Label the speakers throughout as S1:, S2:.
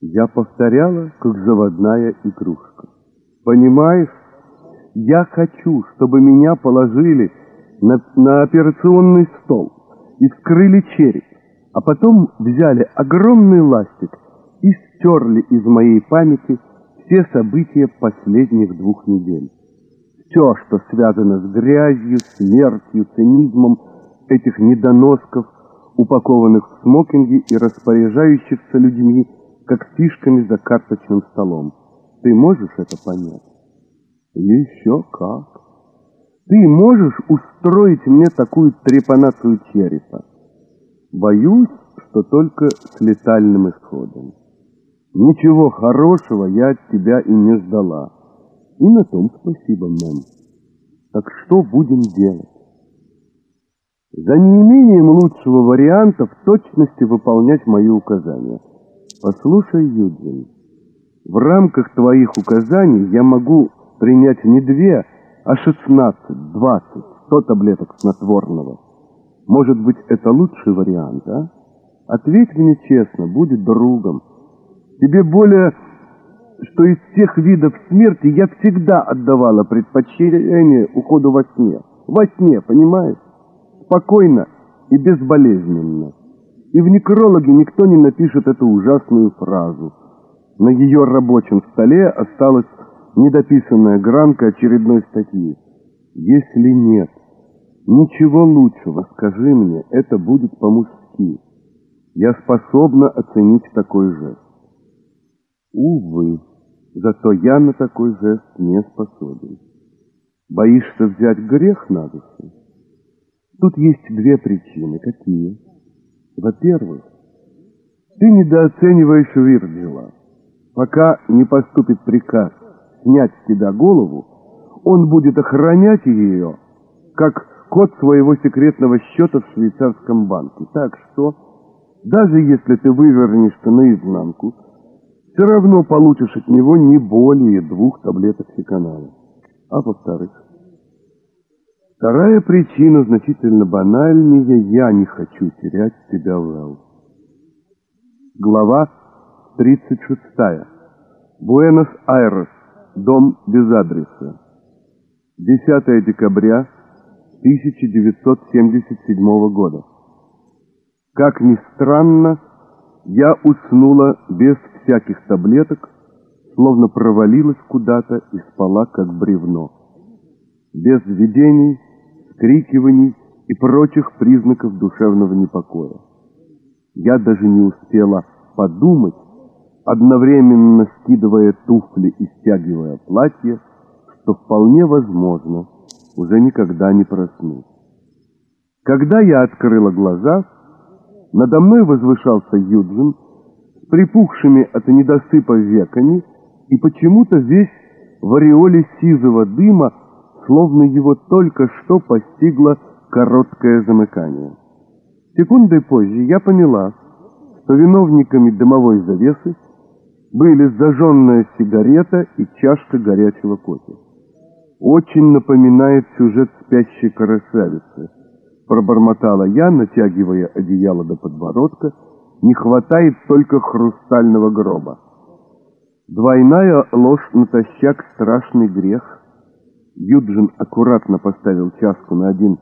S1: Я повторяла, как заводная игрушка. Понимаешь, я хочу, чтобы меня положили на, на операционный стол и вскрыли череп, а потом взяли огромный ластик и стерли из моей памяти все события последних двух недель. Все, что связано с грязью, смертью, цинизмом этих недоносков, упакованных в смокинги и распоряжающихся людьми, как фишками за карточным столом. Ты можешь это понять? Еще как. Ты можешь устроить мне такую трепанацию черепа? Боюсь, что только с летальным исходом. Ничего хорошего я от тебя и не ждала. И на том спасибо, мэм. Так что будем делать? За неимением лучшего варианта в точности выполнять мои указания. Послушай, Юджин, в рамках твоих указаний я могу принять не две, а шестнадцать, двадцать, сто таблеток снотворного. Может быть, это лучший вариант, а? Ответь мне честно, будь другом. Тебе более, что из всех видов смерти я всегда отдавала предпочтение уходу во сне. Во сне, понимаешь? Спокойно и безболезненно. И в некрологе никто не напишет эту ужасную фразу. На ее рабочем столе осталась недописанная гранка очередной статьи. Если нет ничего лучшего, скажи мне, это будет по-мужски. Я способна оценить такой жест. Увы, зато я на такой жест не способен. Боишься взять грех на душу? Тут есть две причины. Какие? Во-первых, ты недооцениваешь Вирджила. Пока не поступит приказ снять с тебя голову, он будет охранять ее, как код своего секретного счета в швейцарском банке. Так что, даже если ты вывернешься наизнанку, все равно получишь от него не более двух таблеток секанала. А во-вторых, вторая причина значительно банальнее. Я не хочу терять тебя, Вэл. Глава 36. Буэнос-Айрес. Дом без адреса. 10 декабря 1977 года. Как ни странно, я уснула без всяких таблеток, словно провалилась куда-то и спала, как бревно. Без видений, скрикиваний и прочих признаков душевного непокоя. Я даже не успела подумать, одновременно скидывая туфли и стягивая платье, что вполне возможно уже никогда не проснусь. Когда я открыла глаза, надо мной возвышался Юджин с припухшими от недосыпа веками и почему-то весь в ореоле сизого дыма, словно его только что постигло короткое замыкание. Секундой позже я поняла, что виновниками дымовой завесы были зажженная сигарета и чашка горячего кофе. Очень напоминает сюжет спящей красавицы. Пробормотала я, натягивая одеяло до подбородка. Не хватает только хрустального гроба. Двойная ложь натощак страшный грех. Юджин аккуратно поставил чашку на один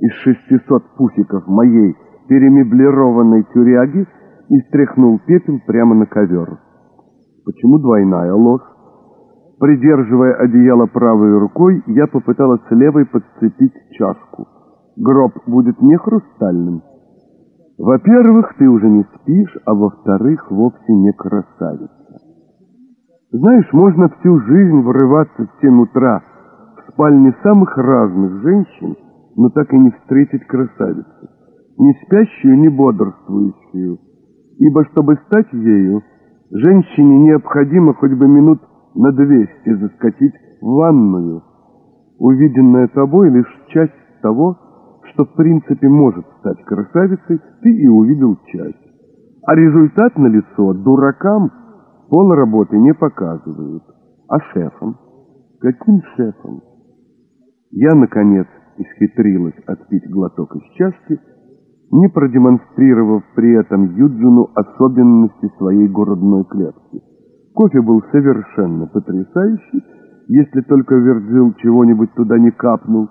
S1: из шестисот пуфиков моей перемеблированной тюряги и стряхнул пепел прямо на ковер. Почему двойная ложь? Придерживая одеяло правой рукой, я попыталась левой подцепить чашку. Гроб будет не хрустальным. Во-первых, ты уже не спишь, а во-вторых, вовсе не красавица. Знаешь, можно всю жизнь врываться в семь утра в спальне самых разных женщин, но так и не встретить красавицу. Не спящую, не бодрствующую. Ибо, чтобы стать ею, женщине необходимо хоть бы минут на двести заскочить в ванную. Увиденная тобой лишь часть того, что в принципе может стать красавицей, ты и увидел часть. А результат на лицо дуракам пол работы не показывают. А шефом? Каким шефом? Я, наконец, исхитрилась отпить глоток из чашки не продемонстрировав при этом Юджину особенности своей грудной клетки. Кофе был совершенно потрясающий, если только Вердзил чего-нибудь туда не капнул.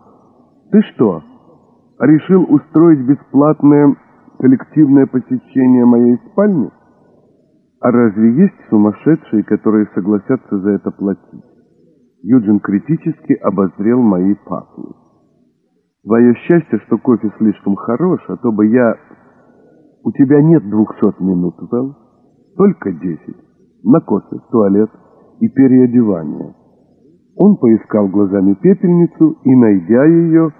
S1: «Ты что, решил устроить бесплатное коллективное посещение моей спальни? А разве есть сумасшедшие, которые согласятся за это платить?» Юджин критически обозрел мои патлы. Твое счастье, что кофе слишком хорош, а то бы я... У тебя нет двухсот минут, Вэл. Только десять. На кофе, туалет и переодевание. Он поискал глазами пепельницу и, найдя ее,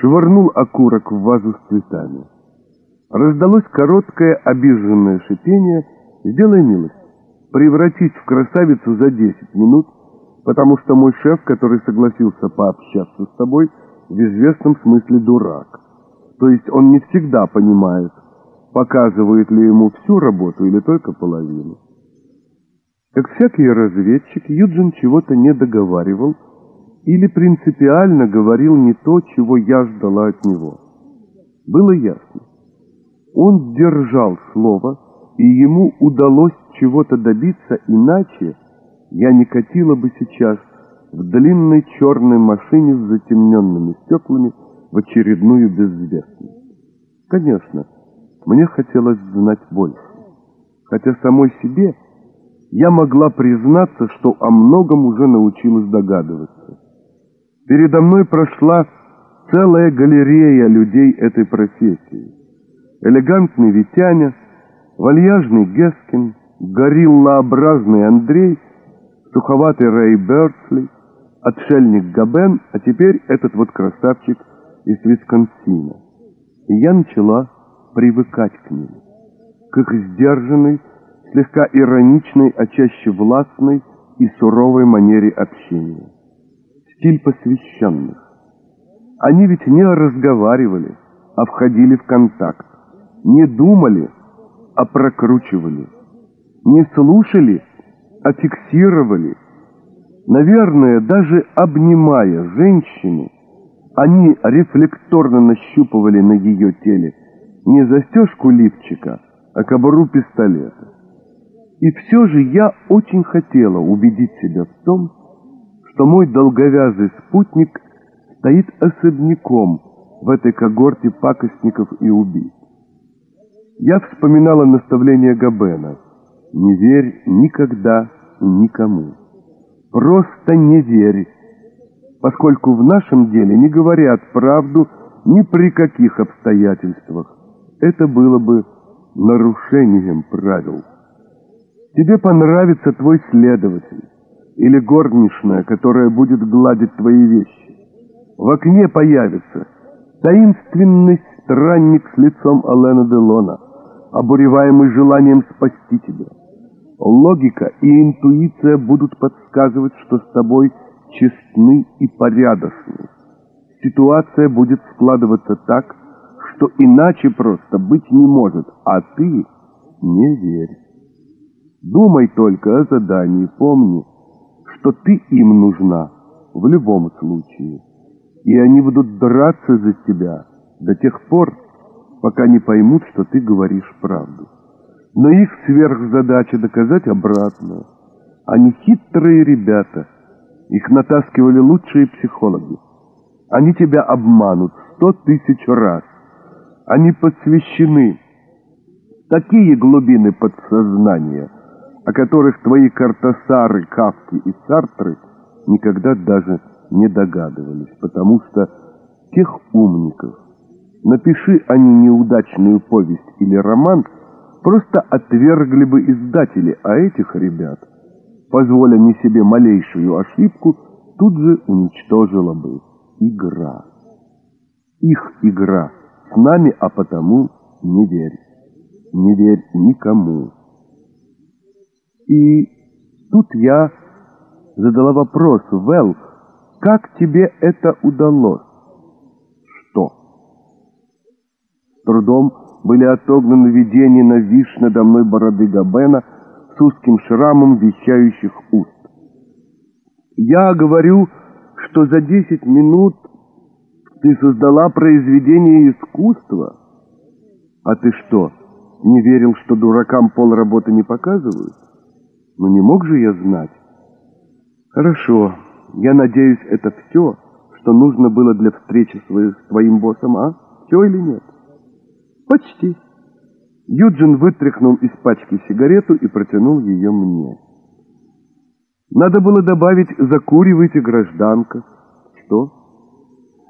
S1: швырнул окурок в вазу с цветами. Раздалось короткое обиженное шипение «Сделай милость, превратись в красавицу за десять минут, потому что мой шеф, который согласился пообщаться с тобой, в известном смысле дурак. То есть он не всегда понимает, показывает ли ему всю работу или только половину. Как всякий разведчик, Юджин чего-то не договаривал или принципиально говорил не то, чего я ждала от него. Было ясно. Он держал слово, и ему удалось чего-то добиться, иначе я не катила бы сейчас в длинной черной машине с затемненными стеклами в очередную безвестность. Конечно, мне хотелось знать больше. Хотя самой себе я могла признаться, что о многом уже научилась догадываться. Передо мной прошла целая галерея людей этой профессии. Элегантный Витяня, вальяжный Гескин, гориллообразный Андрей, суховатый Рэй Бёрдсли, отшельник Габен, а теперь этот вот красавчик из Висконсина. И я начала привыкать к ним, к их сдержанной, слегка ироничной, а чаще властной и суровой манере общения. Стиль посвященных. Они ведь не разговаривали, а входили в контакт. Не думали, а прокручивали. Не слушали, а фиксировали. Наверное, даже обнимая женщину, они рефлекторно нащупывали на ее теле не застежку лифчика, а кобуру пистолета. И все же я очень хотела убедить себя в том, что мой долговязый спутник стоит особняком в этой когорте пакостников и убийц. Я вспоминала наставление Габена «Не верь никогда и никому». Просто не верь, поскольку в нашем деле не говорят правду ни при каких обстоятельствах. Это было бы нарушением правил. Тебе понравится твой следователь или горничная, которая будет гладить твои вещи. В окне появится таинственный странник с лицом Алена Делона, обуреваемый желанием спасти тебя. Логика и интуиция будут подсказывать, что с тобой честны и порядочны. Ситуация будет складываться так, что иначе просто быть не может, а ты не верь. Думай только о задании, помни, что ты им нужна в любом случае, и они будут драться за тебя до тех пор, пока не поймут, что ты говоришь правду. Но их сверхзадача доказать обратное. Они хитрые ребята. Их натаскивали лучшие психологи. Они тебя обманут сто тысяч раз. Они посвящены такие глубины подсознания, о которых твои картасары, кавки и сартры никогда даже не догадывались, потому что тех умников, напиши они неудачную повесть или роман – просто отвергли бы издатели, а этих ребят, позволя не себе малейшую ошибку, тут же уничтожила бы игра. Их игра с нами, а потому не верь. Не верь никому. И тут я задала вопрос, Вэл, как тебе это удалось? Что? Трудом были отогнаны видения нависшей надо мной бороды Габена с узким шрамом вещающих уст. Я говорю, что за десять минут ты создала произведение искусства. А ты что, не верил, что дуракам пол работы не показывают? Ну не мог же я знать. Хорошо, я надеюсь, это все, что нужно было для встречи с твоим боссом, а? Все или нет? Почти. Юджин вытряхнул из пачки сигарету и протянул ее мне. Надо было добавить «закуривайте, гражданка». Что?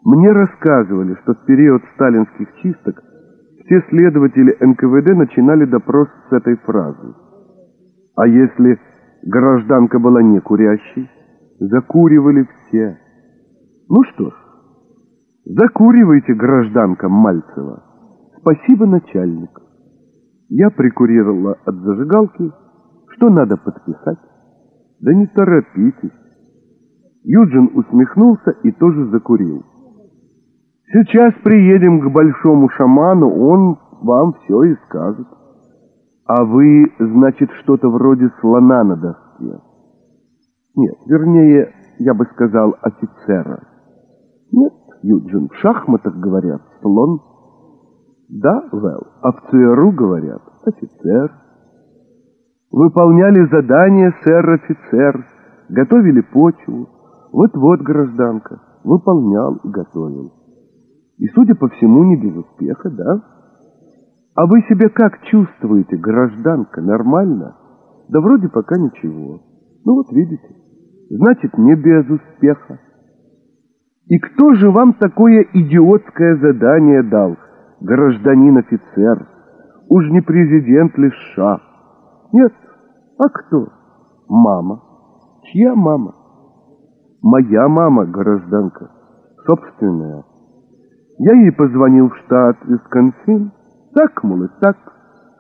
S1: Мне рассказывали, что в период сталинских чисток все следователи НКВД начинали допрос с этой фразы. А если гражданка была не курящей, закуривали все. Ну что ж, закуривайте, гражданка Мальцева. Спасибо, начальник. Я прикурировала от зажигалки. Что надо подписать? Да не торопитесь. Юджин усмехнулся и тоже закурил. Сейчас приедем к большому шаману, он вам все и скажет. А вы, значит, что-то вроде слона на доске. Нет, вернее, я бы сказал, офицера. Нет, Юджин, в шахматах говорят слон. Да, Вэл, а в ЦРУ говорят офицер. Выполняли задание, сэр-офицер, готовили почву. Вот-вот, гражданка, выполнял и готовил. И, судя по всему, не без успеха, да? А вы себя как чувствуете, гражданка, нормально? Да вроде пока ничего. Ну вот видите, значит, не без успеха. И кто же вам такое идиотское задание дал, гражданин-офицер? Уж не президент ли ша? Нет, а кто? Мама. Чья мама? Моя мама, гражданка, собственная. Я ей позвонил в штат Висконсин. Так, мол, и так.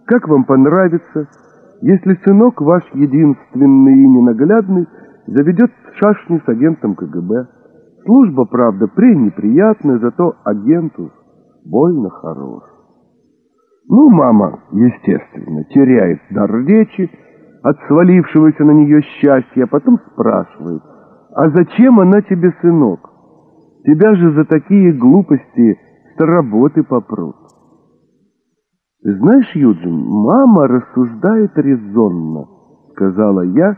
S1: Как вам понравится, если сынок ваш единственный и ненаглядный заведет шашни с агентом КГБ? Служба, правда, пренеприятная, зато агенту больно хорош. Ну, мама, естественно, теряет дар речи от свалившегося на нее счастья, а потом спрашивает, а зачем она тебе, сынок? Тебя же за такие глупости с работы попрут. Знаешь, Юджин, мама рассуждает резонно, сказала я,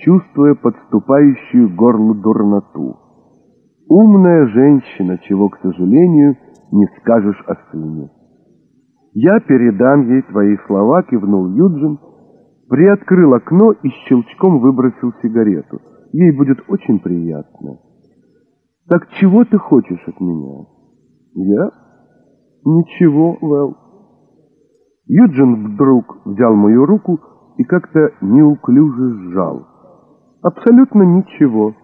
S1: чувствуя подступающую горлу дурноту. Умная женщина, чего, к сожалению, не скажешь о сыне. Я передам ей твои слова, кивнул Юджин, приоткрыл окно и щелчком выбросил сигарету. Ей будет очень приятно. Так чего ты хочешь от меня? Я? Ничего, Вэл. Юджин вдруг взял мою руку и как-то неуклюже сжал. Абсолютно ничего.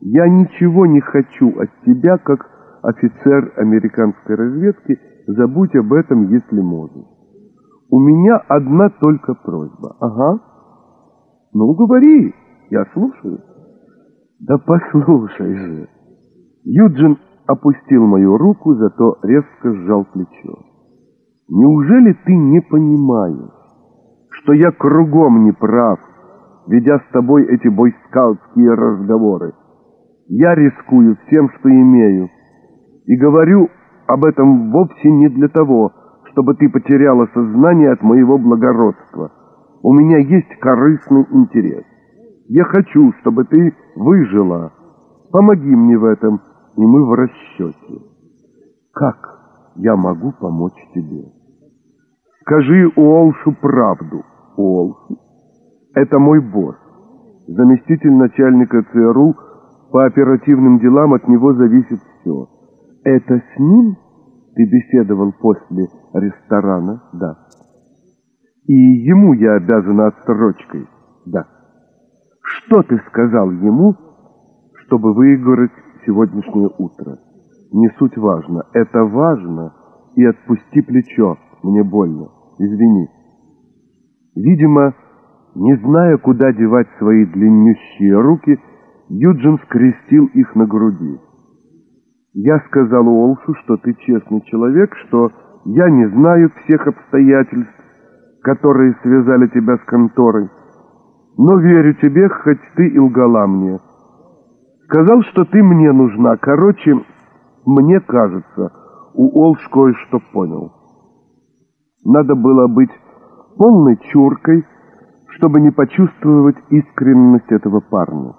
S1: Я ничего не хочу от тебя, как офицер американской разведки. Забудь об этом, если можешь. У меня одна только просьба. Ага. Ну, говори, я слушаю. Да послушай же. Юджин опустил мою руку, зато резко сжал плечо. «Неужели ты не понимаешь, что я кругом не прав, ведя с тобой эти бойскаутские разговоры? Я рискую всем, что имею, и говорю об этом вовсе не для того, чтобы ты потеряла сознание от моего благородства. У меня есть корыстный интерес. Я хочу, чтобы ты выжила. Помоги мне в этом, и мы в расчете. Как я могу помочь тебе? Скажи Уолшу правду. Уолшу — это мой босс, заместитель начальника ЦРУ по оперативным делам, от него зависит все. Это с ним ты беседовал после ресторана? Да. И ему я обязана отсрочкой? Да. Что ты сказал ему, чтобы выиграть сегодняшнее утро. Не суть важно. Это важно. И отпусти плечо. Мне больно. Извини. Видимо, не зная, куда девать свои длиннющие руки, Юджин скрестил их на груди. Я сказал Уолшу, что ты честный человек, что я не знаю всех обстоятельств, которые связали тебя с конторой, но верю тебе, хоть ты и лгала мне. Сказал, что ты мне нужна. Короче, мне кажется, у Олш кое-что понял. Надо было быть полной чуркой, чтобы не почувствовать искренность этого парня.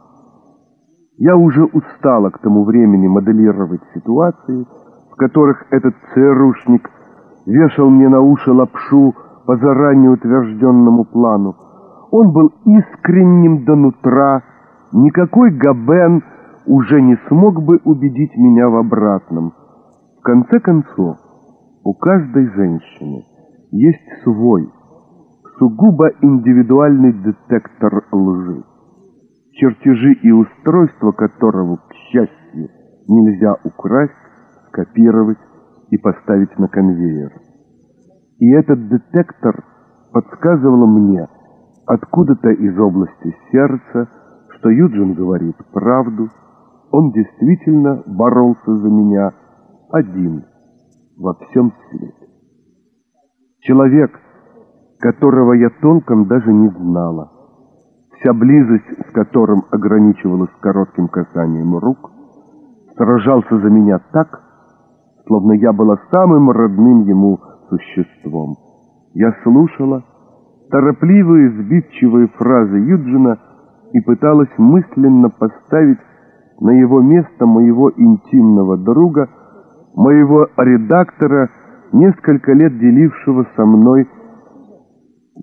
S1: Я уже устала к тому времени моделировать ситуации, в которых этот ЦРУшник вешал мне на уши лапшу по заранее утвержденному плану. Он был искренним до нутра, никакой Габен уже не смог бы убедить меня в обратном. В конце концов, у каждой женщины есть свой, сугубо индивидуальный детектор лжи, чертежи и устройства которого, к счастью, нельзя украсть, скопировать и поставить на конвейер. И этот детектор подсказывал мне откуда-то из области сердца, что Юджин говорит правду, он действительно боролся за меня один во всем свете. Человек, которого я толком даже не знала, вся близость с которым ограничивалась коротким касанием рук, сражался за меня так, словно я была самым родным ему существом. Я слушала торопливые, сбивчивые фразы Юджина и пыталась мысленно поставить на его место моего интимного друга, моего редактора, несколько лет делившего со мной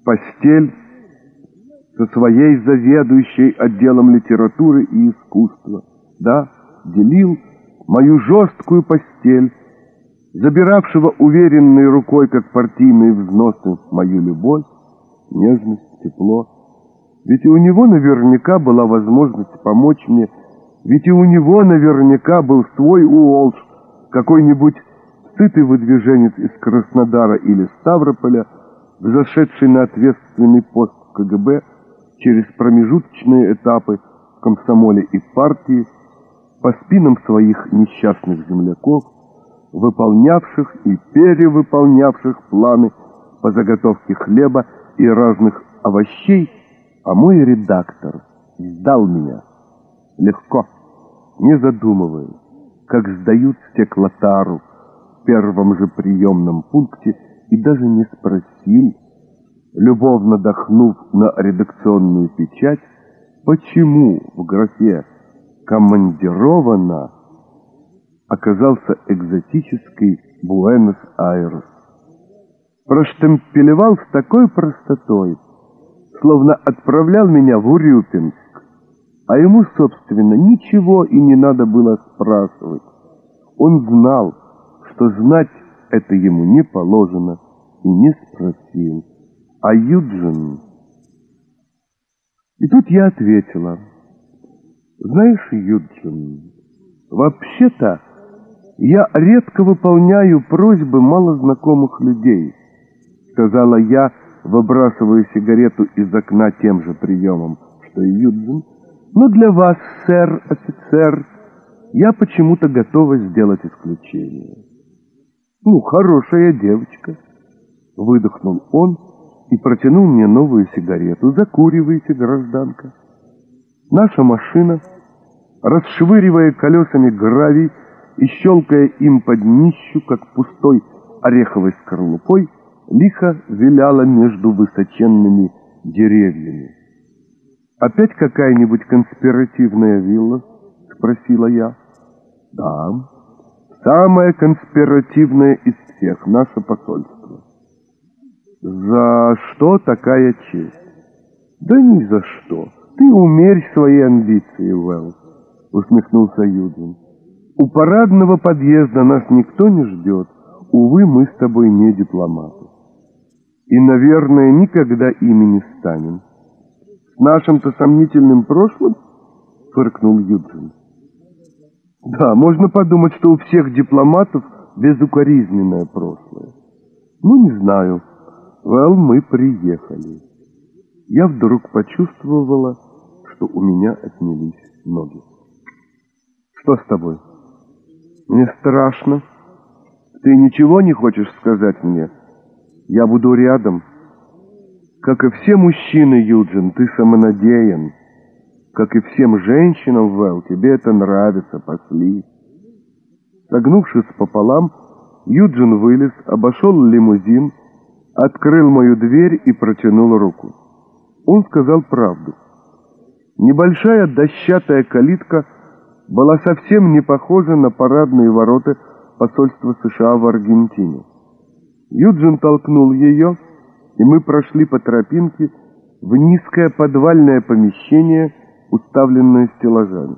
S1: постель со своей заведующей отделом литературы и искусства. Да, делил мою жесткую постель, забиравшего уверенной рукой, как партийные взносы, мою любовь, нежность, тепло. Ведь и у него наверняка была возможность помочь мне, ведь и у него наверняка был свой Уолш, какой-нибудь сытый выдвиженец из Краснодара или Ставрополя, взошедший на ответственный пост КГБ через промежуточные этапы в комсомоле и партии, по спинам своих несчастных земляков, выполнявших и перевыполнявших планы по заготовке хлеба и разных овощей, а мой редактор сдал меня. Легко, не задумываясь, как сдают стеклотару в первом же приемном пункте и даже не спросил, любовно дохнув на редакционную печать, почему в графе «командирована» оказался экзотический Буэнос-Айрес. Проштемпелевал с такой простотой, словно отправлял меня в Урюпинск, а ему, собственно, ничего и не надо было спрашивать. Он знал, что знать это ему не положено, и не спросил. А Юджин... И тут я ответила, знаешь, Юджин, вообще-то я редко выполняю просьбы малознакомых людей, сказала я, выбрасывая сигарету из окна тем же приемом, что и Юджин. Но для вас, сэр, офицер, я почему-то готова сделать исключение. Ну, хорошая девочка, выдохнул он и протянул мне новую сигарету. Закуривайте, гражданка. Наша машина, расшвыривая колесами гравий, и, щелкая им под днищу, как пустой ореховой скорлупой, лихо виляла между высоченными деревьями. «Опять какая-нибудь конспиративная вилла?» — спросила я. «Да, самая конспиративная из всех, наше посольство». «За что такая честь?» «Да ни за что. Ты умерь свои амбиции, Уэлл», — усмехнулся Юдин. У парадного подъезда нас никто не ждет. Увы, мы с тобой не дипломаты. И, наверное, никогда ими не станем. С нашим-то сомнительным прошлым, фыркнул Юджин. Да, можно подумать, что у всех дипломатов безукоризненное прошлое. Ну, не знаю. Well, мы приехали. Я вдруг почувствовала, что у меня отнялись ноги. Что с тобой? Мне страшно. Ты ничего не хочешь сказать мне? Я буду рядом. Как и все мужчины, Юджин, ты самонадеян. Как и всем женщинам, Вэл, тебе это нравится, пошли. Согнувшись пополам, Юджин вылез, обошел лимузин, открыл мою дверь и протянул руку. Он сказал правду. Небольшая дощатая калитка была совсем не похожа на парадные ворота посольства США в Аргентине. Юджин толкнул ее, и мы прошли по тропинке в низкое подвальное помещение, уставленное стеллажами.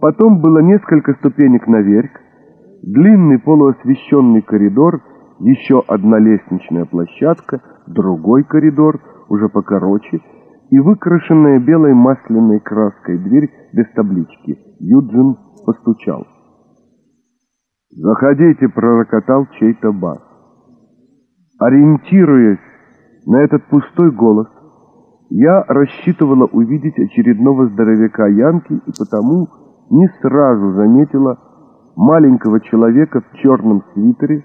S1: Потом было несколько ступенек наверх, длинный полуосвещенный коридор, еще одна лестничная площадка, другой коридор, уже покороче, и выкрашенная белой масляной краской дверь без таблички. Юджин постучал. «Заходите!» — пророкотал чей-то бас. Ориентируясь на этот пустой голос, я рассчитывала увидеть очередного здоровяка Янки и потому не сразу заметила маленького человека в черном свитере,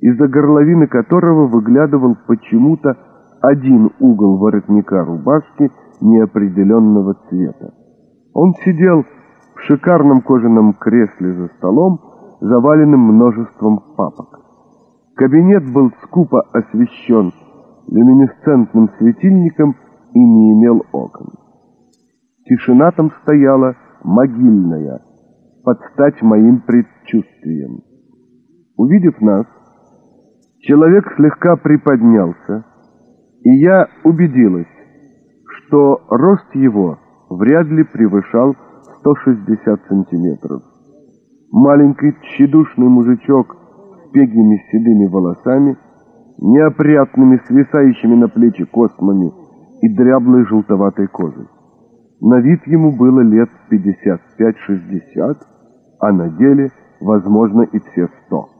S1: из-за горловины которого выглядывал почему-то один угол воротника рубашки неопределенного цвета. Он сидел в шикарном кожаном кресле за столом, заваленным множеством папок. Кабинет был скупо освещен люминесцентным светильником и не имел окон. Тишина там стояла могильная, под стать моим предчувствиям. Увидев нас, человек слегка приподнялся, и я убедилась, что рост его вряд ли превышал 160 сантиметров. Маленький тщедушный мужичок с пегими седыми волосами, неопрятными свисающими на плечи космами и дряблой желтоватой кожей. На вид ему было лет 55-60, а на деле, возможно, и все 100.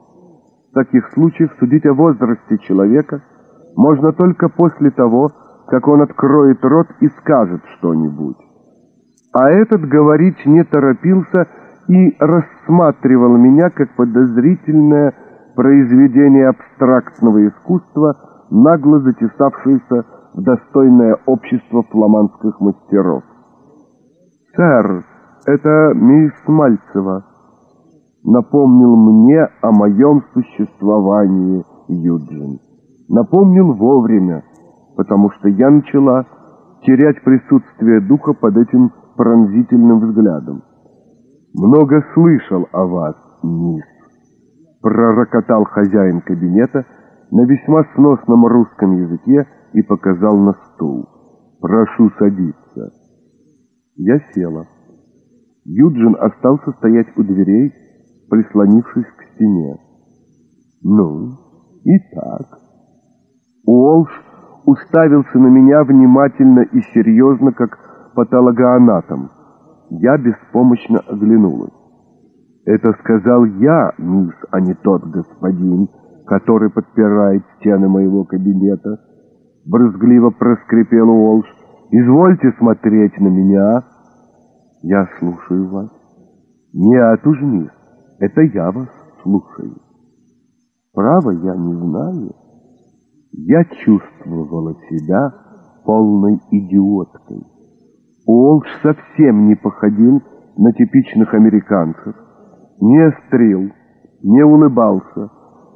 S1: Таких случаях судить о возрасте человека можно только после того, как он откроет рот и скажет что-нибудь. А этот говорить не торопился и рассматривал меня как подозрительное произведение абстрактного искусства, нагло затесавшееся в достойное общество фламандских мастеров. «Сэр, это мисс Мальцева», напомнил мне о моем существовании Юджин. Напомнил вовремя, потому что я начала терять присутствие духа под этим пронзительным взглядом. «Много слышал о вас, мисс», — пророкотал хозяин кабинета на весьма сносном русском языке и показал на стул. «Прошу садиться». Я села. Юджин остался стоять у дверей, прислонившись к стене. «Ну, и так». Уолш уставился на меня внимательно и серьезно, как патологоанатом. Я беспомощно оглянулась. «Это сказал я, мисс, а не тот господин, который подпирает стены моего кабинета». Брызгливо проскрипел Уолш. Извольте смотреть на меня. Я слушаю вас. Нет уж, мисс, это я вас слушаю. Право, я не знаю. Я чувствовала себя полной идиоткой. Уолш совсем не походил на типичных американцев. Не острил, не улыбался,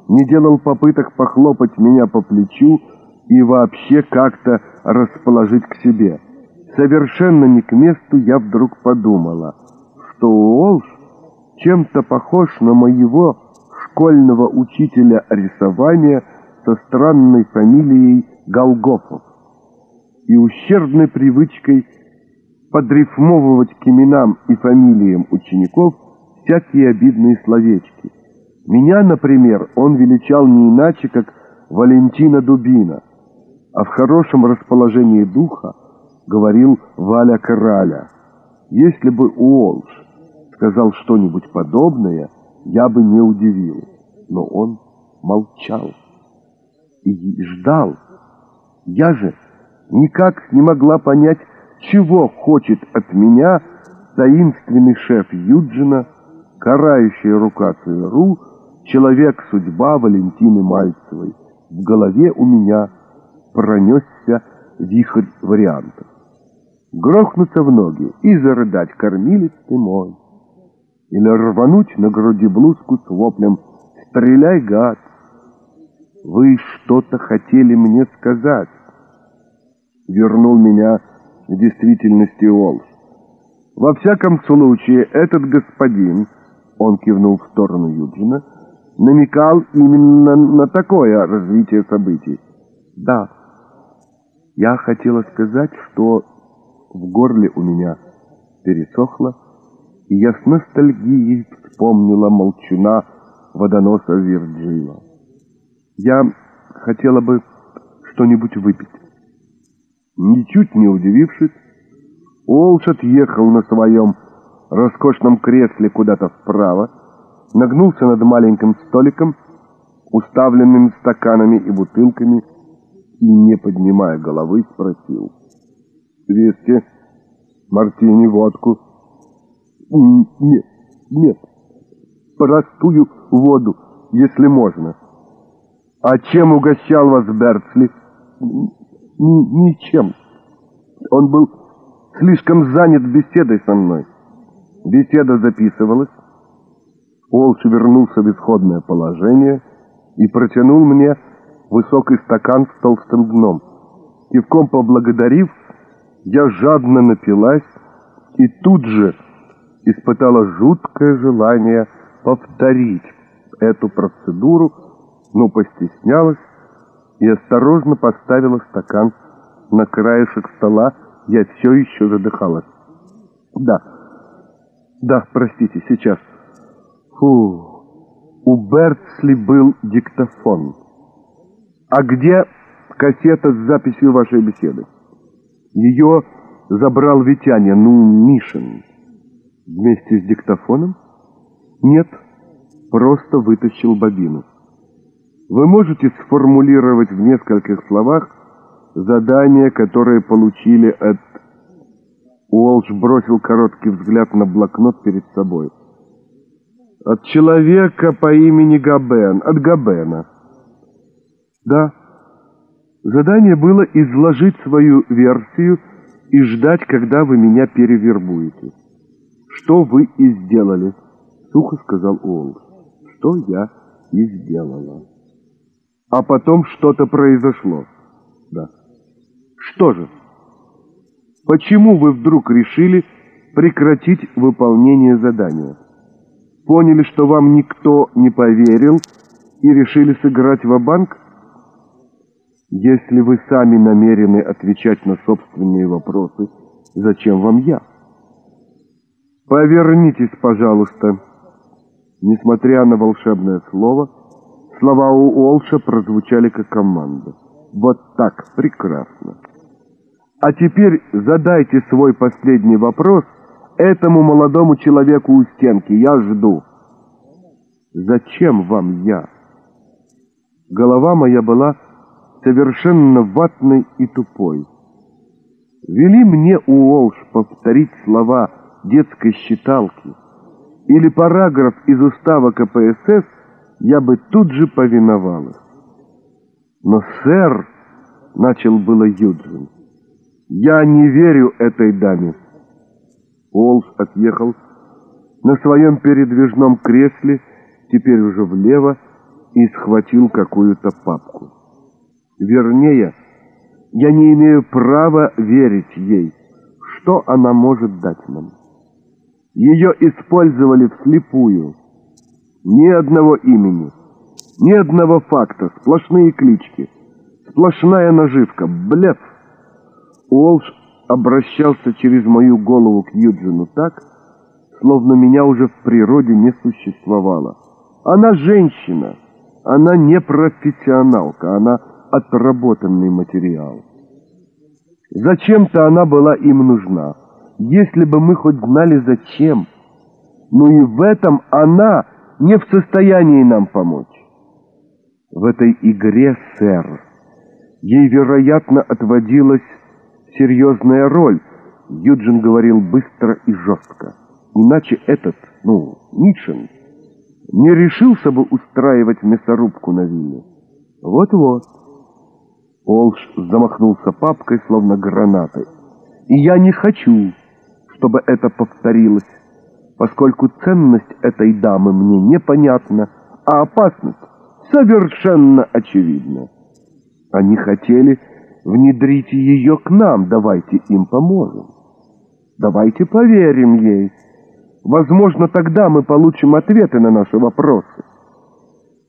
S1: не делал попыток похлопать меня по плечу и вообще как-то расположить к себе. Совершенно не к месту я вдруг подумала, что Уолш чем-то похож на моего школьного учителя рисования со странной фамилией Голгофов и ущербной привычкой подрифмовывать к именам и фамилиям учеников всякие обидные словечки. Меня, например, он величал не иначе, как Валентина Дубина – а в хорошем расположении духа говорил Валя Краля. Если бы Уолш сказал что-нибудь подобное, я бы не удивилась. Но он молчал и ждал. Я же никак не могла понять, чего хочет от меня таинственный шеф Юджина, карающая рука ЦРУ, человек-судьба Валентины Мальцевой. В голове у меня пронесся вихрь вариантов. Грохнуться в ноги и зарыдать «Кормилец ты мой!» Или рвануть на груди блузку с воплем «Стреляй, гад!» Вы что-то хотели мне сказать. Вернул меня к действительности Уолш. Во всяком случае, этот господин, он кивнул в сторону Юджина, намекал именно на такое развитие событий. Да, я хотела сказать, что в горле у меня пересохло, и я с ностальгией вспомнила молчуна водоноса Вирджила. Я хотела бы что-нибудь выпить. Ничуть не удивившись, Уолш отъехал на своем роскошном кресле куда-то вправо, нагнулся над маленьким столиком, уставленным стаканами и бутылками, и, не поднимая головы, спросил. «Виски? Мартини, водку?» «Нет, нет, простую воду, если можно». «А чем угощал вас Берцли?» «Ничем. Он был слишком занят беседой со мной». Беседа записывалась. Олш вернулся в исходное положение и протянул мне высокий стакан с толстым дном. Кивком поблагодарив, я жадно напилась и тут же испытала жуткое желание повторить эту процедуру, но постеснялась и осторожно поставила стакан на краешек стола, я все еще задыхалась. Да, да, простите, сейчас. Фу, у Бертсли был диктофон. А где кассета с записью вашей беседы? Ее забрал Витяня, ну, Мишин. Вместе с диктофоном? Нет, просто вытащил бобину. Вы можете сформулировать в нескольких словах задание, которое получили от... Уолш бросил короткий взгляд на блокнот перед собой. От человека по имени Габен, от Габена. Да. Задание было изложить свою версию и ждать, когда вы меня перевербуете. Что вы и сделали, сухо сказал Уолш. Что я и сделала. А потом что-то произошло. Да. Что же? Почему вы вдруг решили прекратить выполнение задания? Поняли, что вам никто не поверил и решили сыграть в банк Если вы сами намерены отвечать на собственные вопросы, зачем вам я? Повернитесь, пожалуйста. Несмотря на волшебное слово, Слова у Олша прозвучали как команда. Вот так, прекрасно. А теперь задайте свой последний вопрос этому молодому человеку у стенки. Я жду. Зачем вам я? Голова моя была совершенно ватной и тупой. Вели мне Уолш повторить слова детской считалки или параграф из устава КПСС я бы тут же повиновалась. Но, сэр, — начал было Юджин, — я не верю этой даме. Уолш отъехал на своем передвижном кресле, теперь уже влево, и схватил какую-то папку. Вернее, я не имею права верить ей. Что она может дать нам? Ее использовали вслепую. Ни одного имени, ни одного факта, сплошные клички, сплошная наживка, блеф. Уолш обращался через мою голову к Юджину так, словно меня уже в природе не существовало. Она женщина, она не профессионалка, она отработанный материал. Зачем-то она была им нужна. Если бы мы хоть знали зачем. Но и в этом она не в состоянии нам помочь. В этой игре, сэр, ей, вероятно, отводилась серьезная роль. Юджин говорил быстро и жестко. Иначе этот, ну, Нитшин, не решился бы устраивать мясорубку на вилле. Вот-вот. Олш замахнулся папкой, словно гранатой. И я не хочу, чтобы это повторилось поскольку ценность этой дамы мне непонятна, а опасность Совершенно очевидно. Они хотели внедрить ее к нам, давайте им поможем. Давайте поверим ей. Возможно, тогда мы получим ответы на наши вопросы.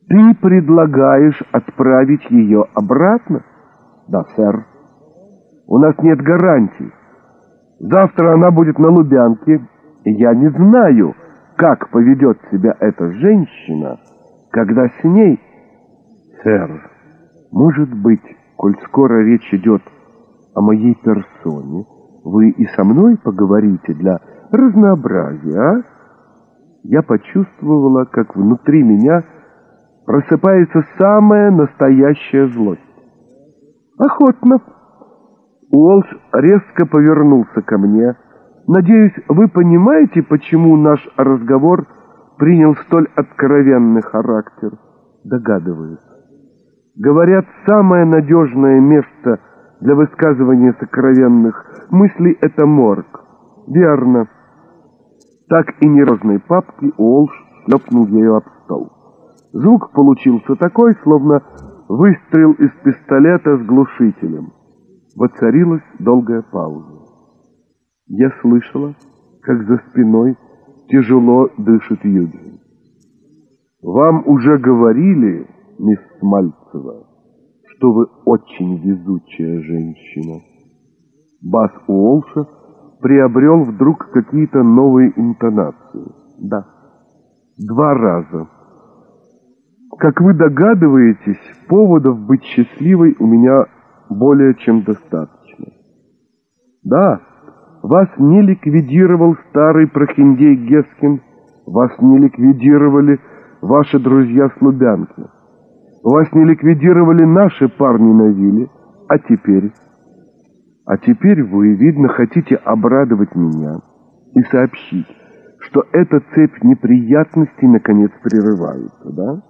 S1: Ты предлагаешь отправить ее обратно? Да, сэр. У нас нет гарантий. Завтра она будет на Лубянке, я не знаю, как поведет себя эта женщина, когда с ней... Сэр, может быть, коль скоро речь идет о моей персоне, вы и со мной поговорите для разнообразия, а? Я почувствовала, как внутри меня просыпается самая настоящая злость. Охотно. Уолш резко повернулся ко мне. Надеюсь, вы понимаете, почему наш разговор принял столь откровенный характер? Догадываюсь. Говорят, самое надежное место для высказывания сокровенных мыслей — это морг. Верно. Так и нерозной папки Уолш шлепнул ее об стол. Звук получился такой, словно выстрел из пистолета с глушителем. Воцарилась долгая пауза. Я слышала, как за спиной тяжело дышит Юджин. «Вам уже говорили, мисс Мальцева, что вы очень везучая женщина». Бас Уолша приобрел вдруг какие-то новые интонации. «Да, два раза». Как вы догадываетесь, поводов быть счастливой у меня более чем достаточно. Да, вас не ликвидировал старый прохиндей Гескин, вас не ликвидировали ваши друзья с вас не ликвидировали наши парни на вилле, а теперь... А теперь вы, видно, хотите обрадовать меня и сообщить, что эта цепь неприятностей наконец прерывается, да?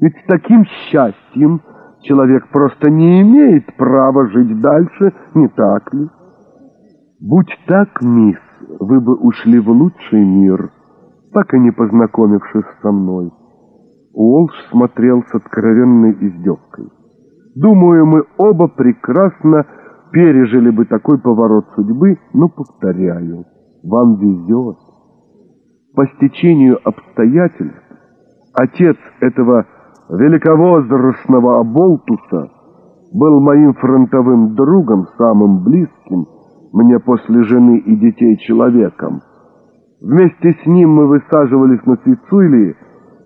S1: Ведь с таким счастьем человек просто не имеет права жить дальше, не так ли? Будь так, мисс, вы бы ушли в лучший мир, так и не познакомившись со мной. Уолш смотрел с откровенной издевкой. Думаю, мы оба прекрасно пережили бы такой поворот судьбы, но, повторяю, вам везет. По стечению обстоятельств отец этого великовозрастного оболтуса был моим фронтовым другом, самым близким мне после жены и детей человеком. Вместе с ним мы высаживались на Сицилии,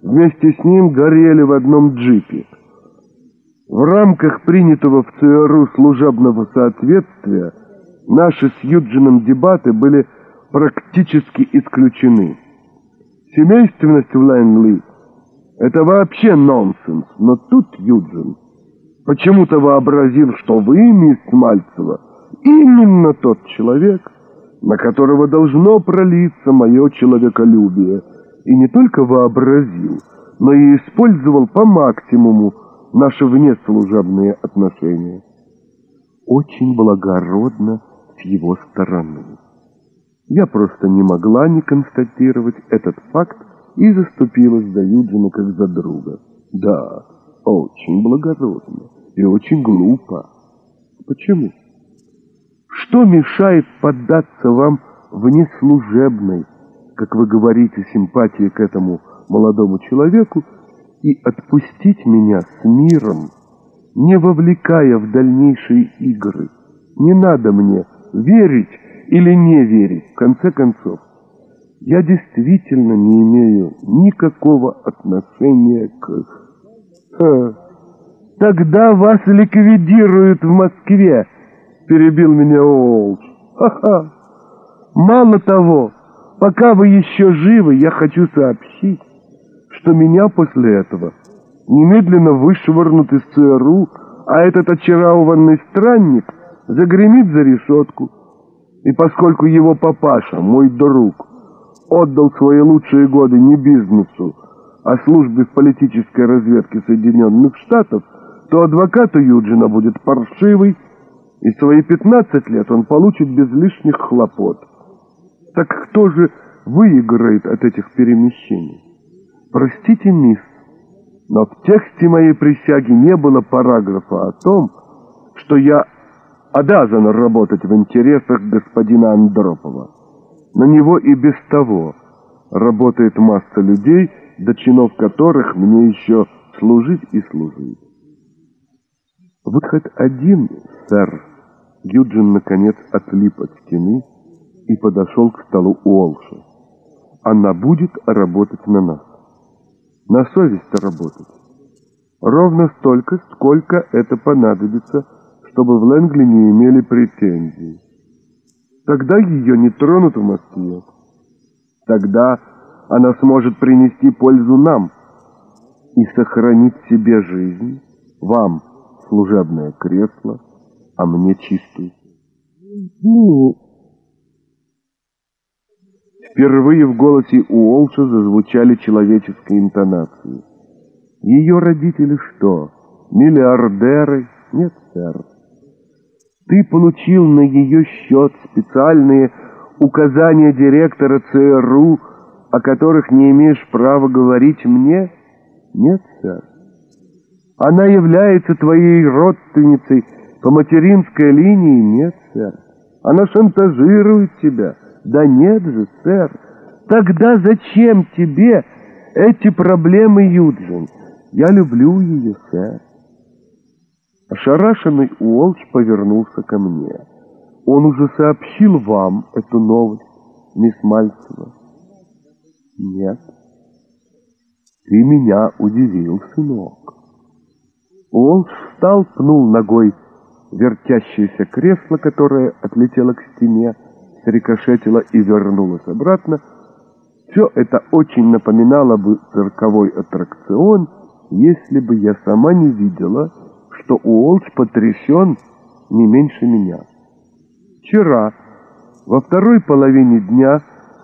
S1: вместе с ним горели в одном джипе. В рамках принятого в ЦРУ служебного соответствия наши с Юджином дебаты были практически исключены. Семейственность в Лэнгли это вообще нонсенс. Но тут Юджин, почему-то вообразив, что вы, мисс Мальцева, именно тот человек, на которого должно пролиться мое человеколюбие, и не только вообразил, но и использовал по максимуму наши внеслужебные отношения. Очень благородно с его стороны. Я просто не могла не констатировать этот факт и заступилась за Юджина как за друга. Да, очень благородно и очень глупо. Почему? Что мешает поддаться вам в неслужебной, как вы говорите, симпатии к этому молодому человеку и отпустить меня с миром, не вовлекая в дальнейшие игры? Не надо мне верить или не верить, в конце концов я действительно не имею никакого отношения к... Ха. Тогда вас ликвидируют в Москве, перебил меня Олдж. Ха-ха. Мало того, пока вы еще живы, я хочу сообщить, что меня после этого немедленно вышвырнут из ЦРУ, а этот очарованный странник загремит за решетку. И поскольку его папаша, мой друг, отдал свои лучшие годы не бизнесу, а службе в политической разведке Соединенных Штатов, то адвокату Юджина будет паршивый, и свои 15 лет он получит без лишних хлопот. Так кто же выиграет от этих перемещений? Простите, мисс, Но в тексте моей присяги не было параграфа о том, что я обязан работать в интересах господина Андропова. На него и без того работает масса людей, до чинов которых мне еще служить и служить. Выход один, сэр. Юджин, наконец, отлип от стены и подошел к столу Уолша. Она будет работать на нас. На совесть работать. Ровно столько, сколько это понадобится, чтобы в Лэнгли не имели претензий. Тогда ее не тронут в Москве. Тогда она сможет принести пользу нам и сохранить себе жизнь, вам служебное кресло, а мне чистую. Ну, Впервые в голосе Уолша зазвучали человеческие интонации. Ее родители что, миллиардеры? Нет, сэр. Ты получил на ее счет специальные указания директора ЦРУ, о которых не имеешь права говорить мне? Нет, сэр. Она является твоей родственницей по материнской линии? Нет, сэр. Она шантажирует тебя. Да нет же, сэр. Тогда зачем тебе эти проблемы, Юджин? Я люблю ее, сэр. Ошарашенный Уолч повернулся ко мне. Он уже сообщил вам эту новость, мисс Мальцева? Нет. Ты меня удивил, сынок. Уолч встал, пнул ногой вертящееся кресло, которое отлетело к стене, срикошетило и вернулось обратно. Все это очень напоминало бы цирковой аттракцион, если бы я сама не видела, что Уолш потрясен не меньше меня. Вчера, во второй половине дня,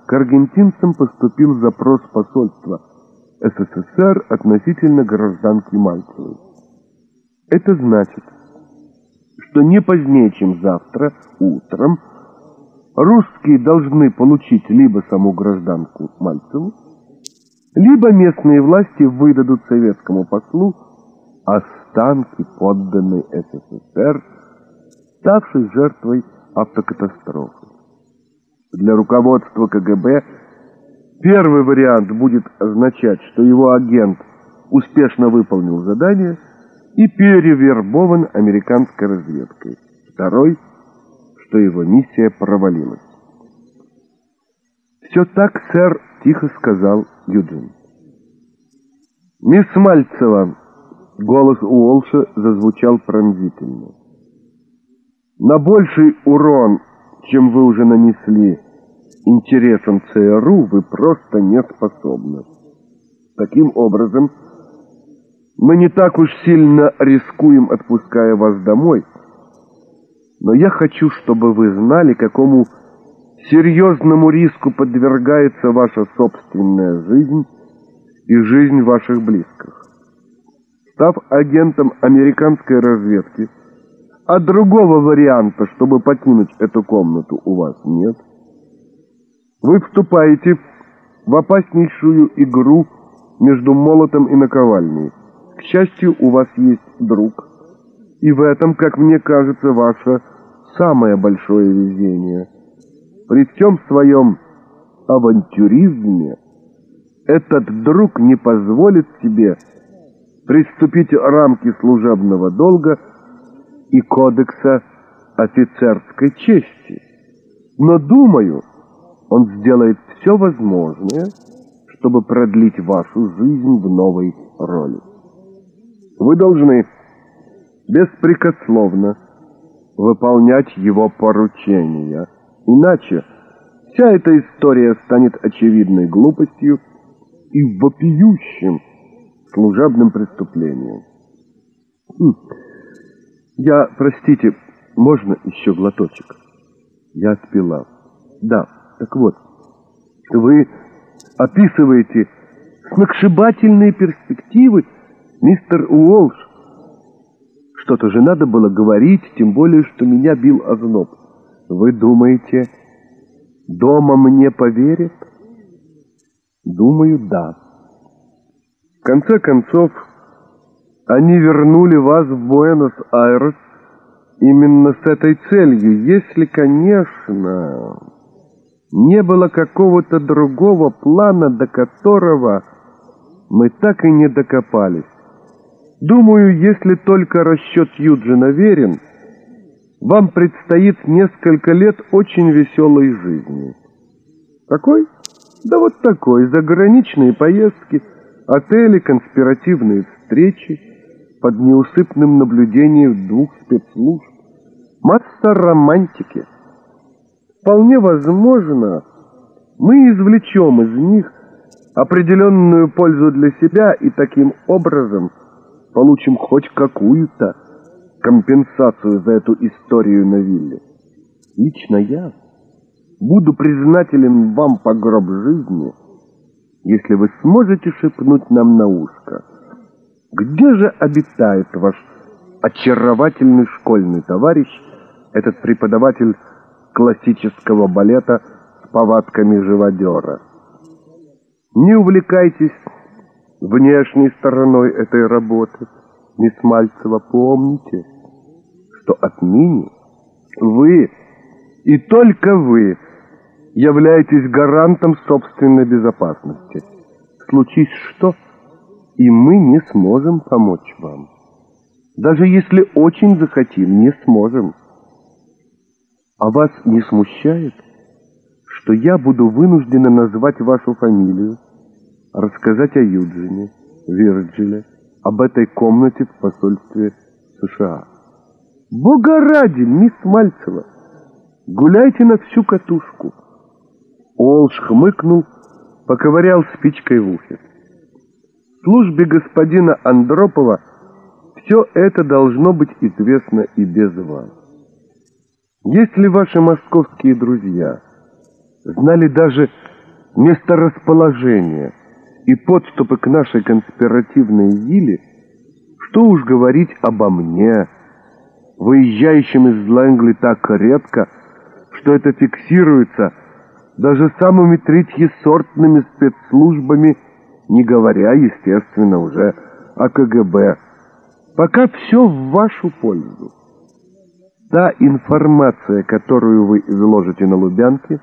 S1: к аргентинцам поступил запрос посольства СССР относительно гражданки Мальцевой. Это значит, что не позднее, чем завтра утром, русские должны получить либо саму гражданку Мальцеву, либо местные власти выдадут советскому послу останки подданной СССР, ставшей жертвой автокатастрофы. Для руководства КГБ первый вариант будет означать, что его агент успешно выполнил задание и перевербован американской разведкой. Второй, что его миссия провалилась. «Все так, сэр», — тихо сказал Юджин. «Мисс Мальцева», — голос Уолша зазвучал пронзительно. «На больший урон, чем вы уже нанесли интересам ЦРУ, вы просто не способны. Таким образом, мы не так уж сильно рискуем, отпуская вас домой, но я хочу, чтобы вы знали, какому серьезному риску подвергается ваша собственная жизнь и жизнь ваших близких. Став агентом американской разведки, а другого варианта, чтобы покинуть эту комнату, у вас нет. Вы вступаете в опаснейшую игру между молотом и наковальней. К счастью, у вас есть друг. И в этом, как мне кажется, ваше самое большое везение. При всем своем авантюризме этот друг не позволит себе приступить рамки служебного долга и кодекса офицерской чести. Но, думаю, он сделает все возможное, чтобы продлить вашу жизнь в новой роли. Вы должны беспрекословно выполнять его поручения, иначе вся эта история станет очевидной глупостью и вопиющим служебным преступлением. Хм. Я, простите, можно еще глоточек? Я отпила. Да, так вот, вы описываете сногсшибательные перспективы, мистер Уолш. Что-то же надо было говорить, тем более, что меня бил озноб. Вы думаете, дома мне поверят? Думаю, да. В конце концов, Они вернули вас в Буэнос-Айрес именно с этой целью, если, конечно, не было какого-то другого плана, до которого мы так и не докопались. Думаю, если только расчет Юджина верен, вам предстоит несколько лет очень веселой жизни. Какой? Да вот такой. Заграничные поездки, отели, конспиративные встречи под неусыпным наблюдением двух спецслужб. Масса романтики. Вполне возможно, мы извлечем из них определенную пользу для себя и таким образом получим хоть какую-то компенсацию за эту историю на вилле. Лично я буду признателен вам по гроб жизни, если вы сможете шепнуть нам на ушко, где же обитает ваш очаровательный школьный товарищ, этот преподаватель классического балета с повадками живодера. Не увлекайтесь внешней стороной этой работы. Мисс Мальцева, помните, что отныне вы и только вы являетесь гарантом собственной безопасности. Случись что, и мы не сможем помочь вам. Даже если очень захотим, не сможем. А вас не смущает, что я буду вынуждена назвать вашу фамилию, рассказать о Юджине, Вирджиле, об этой комнате в посольстве США. Бога ради, мисс Мальцева, гуляйте на всю катушку. Олш хмыкнул, поковырял спичкой в ухе. В службе господина Андропова все это должно быть известно и без вас. Если ваши московские друзья знали даже месторасположение и подступы к нашей конспиративной вилле, что уж говорить обо мне, выезжающем из Лэнгли так редко, что это фиксируется даже самыми третьесортными спецслужбами, не говоря, естественно, уже о КГБ. Пока все в вашу пользу. Та информация, которую вы изложите на Лубянке,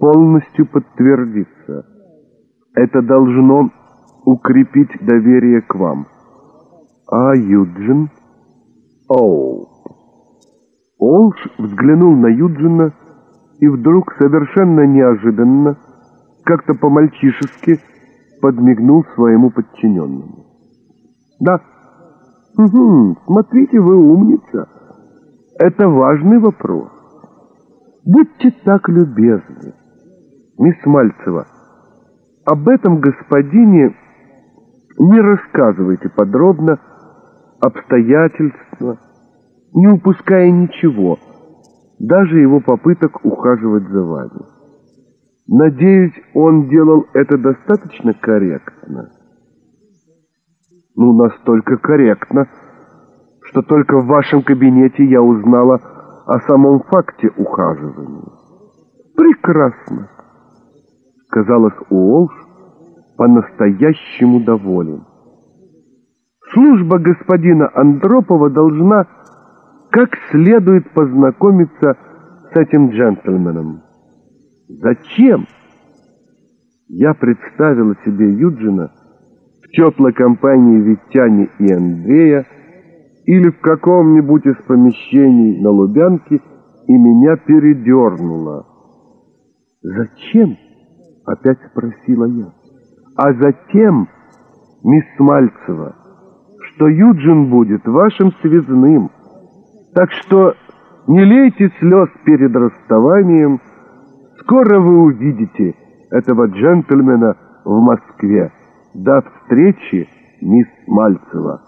S1: полностью подтвердится. Это должно укрепить доверие к вам. А Юджин? Оу. Олш взглянул на Юджина и вдруг совершенно неожиданно, как-то по-мальчишески, подмигнул своему подчиненному. «Да, угу, смотрите, вы умница. Это важный вопрос. Будьте так любезны, мисс Мальцева, об этом господине не рассказывайте подробно обстоятельства, не упуская ничего, даже его попыток ухаживать за вами. Надеюсь, он делал это достаточно корректно. Ну, настолько корректно, что только в вашем кабинете я узнала о самом факте ухаживания. Прекрасно. Казалось, Уолш по-настоящему доволен. Служба господина Андропова должна как следует познакомиться с этим джентльменом. Зачем? Я представила себе Юджина в теплой компании Витяни и Андрея или в каком-нибудь из помещений на Лубянке, и меня передернуло. «Зачем?» — опять спросила я. «А затем, мисс Мальцева, что Юджин будет вашим связным, так что не лейте слез перед расставанием, скоро вы увидите этого джентльмена в Москве. До встречи, мисс Мальцева».